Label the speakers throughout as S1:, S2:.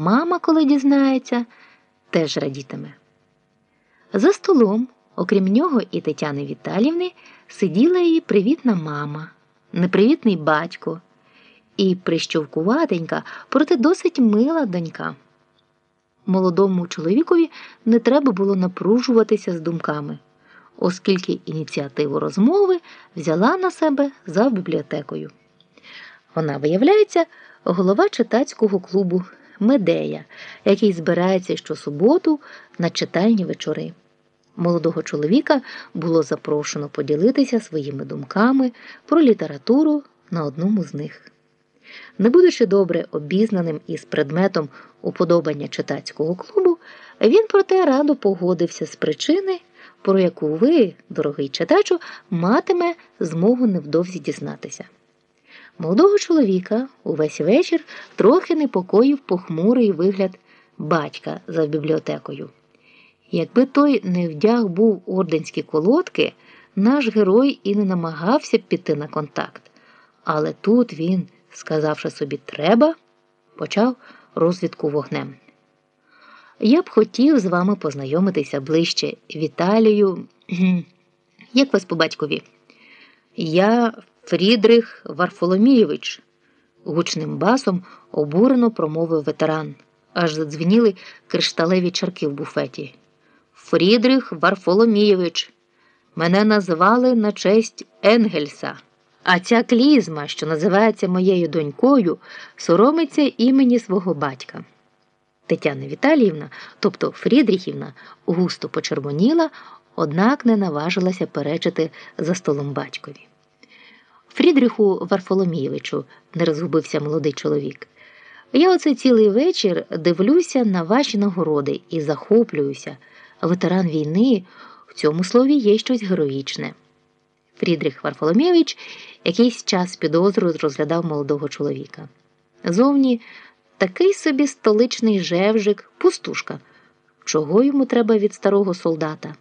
S1: Мама, коли дізнається, теж радітиме. За столом, окрім нього і Тетяни Віталівни, сиділа її привітна мама, непривітний батько і прищовкуватенька, проте досить мила донька. Молодому чоловікові не треба було напружуватися з думками, оскільки ініціативу розмови взяла на себе за бібліотекою. Вона, виявляється, голова читацького клубу Медея, який збирається щосуботу на читальні вечори. Молодого чоловіка було запрошено поділитися своїми думками про літературу на одному з них. Не будучи добре обізнаним із предметом уподобання читацького клубу, він проте радо погодився з причини, про яку ви, дорогий читачу, матиме змогу невдовзі дізнатися. Молодого чоловіка увесь вечір трохи непокоїв похмурий вигляд батька за бібліотекою. Якби той не вдяг був орденські колодки, наш герой і не намагався піти на контакт. Але тут він, сказавши собі треба, почав розвідку вогнем. Я б хотів з вами познайомитися ближче Віталію. Як вас по батькові? Я Фрідрих Варфоломійович, гучним басом обурено промовив ветеран. Аж задзвеніли кришталеві чарки в буфеті. Фрідрих Варфоломійович. Мене назвали на честь Енгельса. А ця клізма, що називається моєю донькою, соромиться імені свого батька. Тетяна Віталіївна, тобто Фрідріхівна, густо почервоніла, однак не наважилася перечити за столом батькові. Фрідриху Варфоломійовичу, не розгубився молодий чоловік. Я оце цілий вечір дивлюся на ваші нагороди і захоплююся. Ветеран війни в цьому слові є щось героїчне. Фрідрих Варфоломєвич якийсь час підозру розглядав молодого чоловіка. Зовні такий собі столичний жевжик, пустушка. Чого йому треба від старого солдата?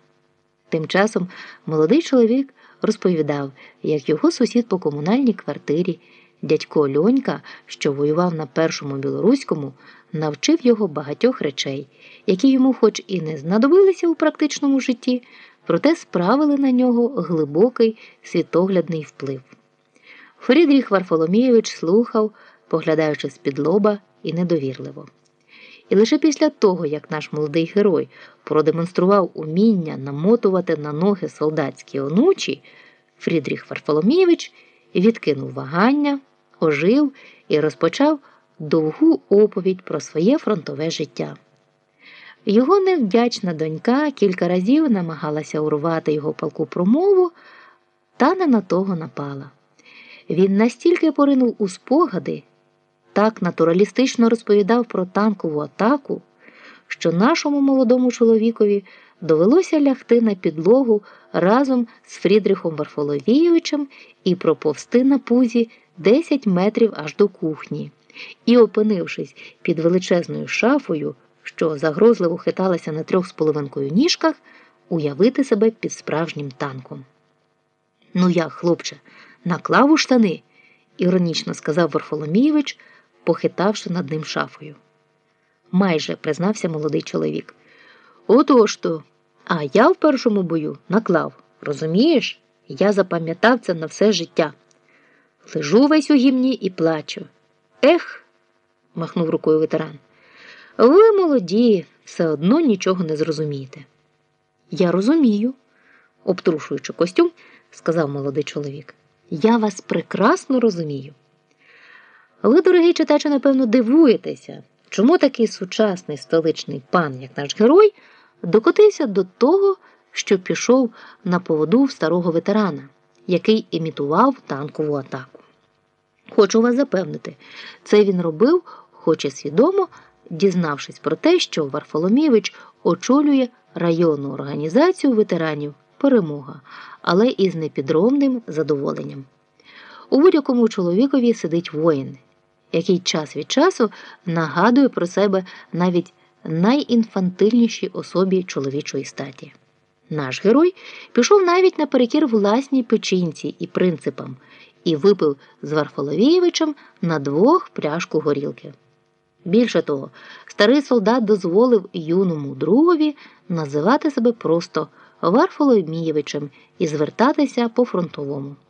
S1: Тим часом молодий чоловік розповідав, як його сусід по комунальній квартирі, дядько Льонька, що воював на першому білоруському, навчив його багатьох речей, які йому, хоч і не знадобилися у практичному житті, проте справили на нього глибокий світоглядний вплив. Фрідріх Варфоломійович слухав, поглядаючи з-під лоба і недовірливо. І лише після того, як наш молодий герой продемонстрував уміння намотувати на ноги солдатські онучі, Фрідріх Варфоломійович відкинув вагання, ожив і розпочав довгу оповідь про своє фронтове життя. Його невдячна донька кілька разів намагалася урвати його палку промову, та не на того напала. Він настільки поринув у спогади так натуралістично розповідав про танкову атаку, що нашому молодому чоловікові довелося лягти на підлогу разом з Фрідрихом Варфоловійовичем і проповсти на пузі 10 метрів аж до кухні. І, опинившись під величезною шафою, що загрозливо хиталася на трьох з половинкою ніжках, уявити себе під справжнім танком. Ну як, хлопче, наклав у штани, іронічно сказав Варфоломійович похитавши над ним шафою. Майже признався молодий чоловік. Отож то, а я в першому бою наклав. Розумієш? Я запам'ятав це на все життя. Лежу весь у гімні і плачу. Ех, махнув рукою ветеран. Ви молоді, все одно нічого не зрозумієте. Я розумію, обтрушуючи костюм, сказав молодий чоловік. Я вас прекрасно розумію. Ви, дорогий читачу, напевно, дивуєтеся, чому такий сучасний столичний пан, як наш герой, докотився до того, що пішов на поводу в старого ветерана, який імітував танкову атаку. Хочу вас запевнити, це він робив, хоч і свідомо, дізнавшись про те, що Варфоломійович очолює районну організацію ветеранів Перемога, але із непідробним задоволенням. У будь-якому чоловікові сидить воїн який час від часу нагадує про себе навіть найінфантильнішій особі чоловічої статі. Наш герой пішов навіть наперекір власній печінці і принципам і випив з Варфоловійовичем на двох пляшку горілки. Більше того, старий солдат дозволив юному другові називати себе просто Варфоломієвичем і звертатися по фронтовому.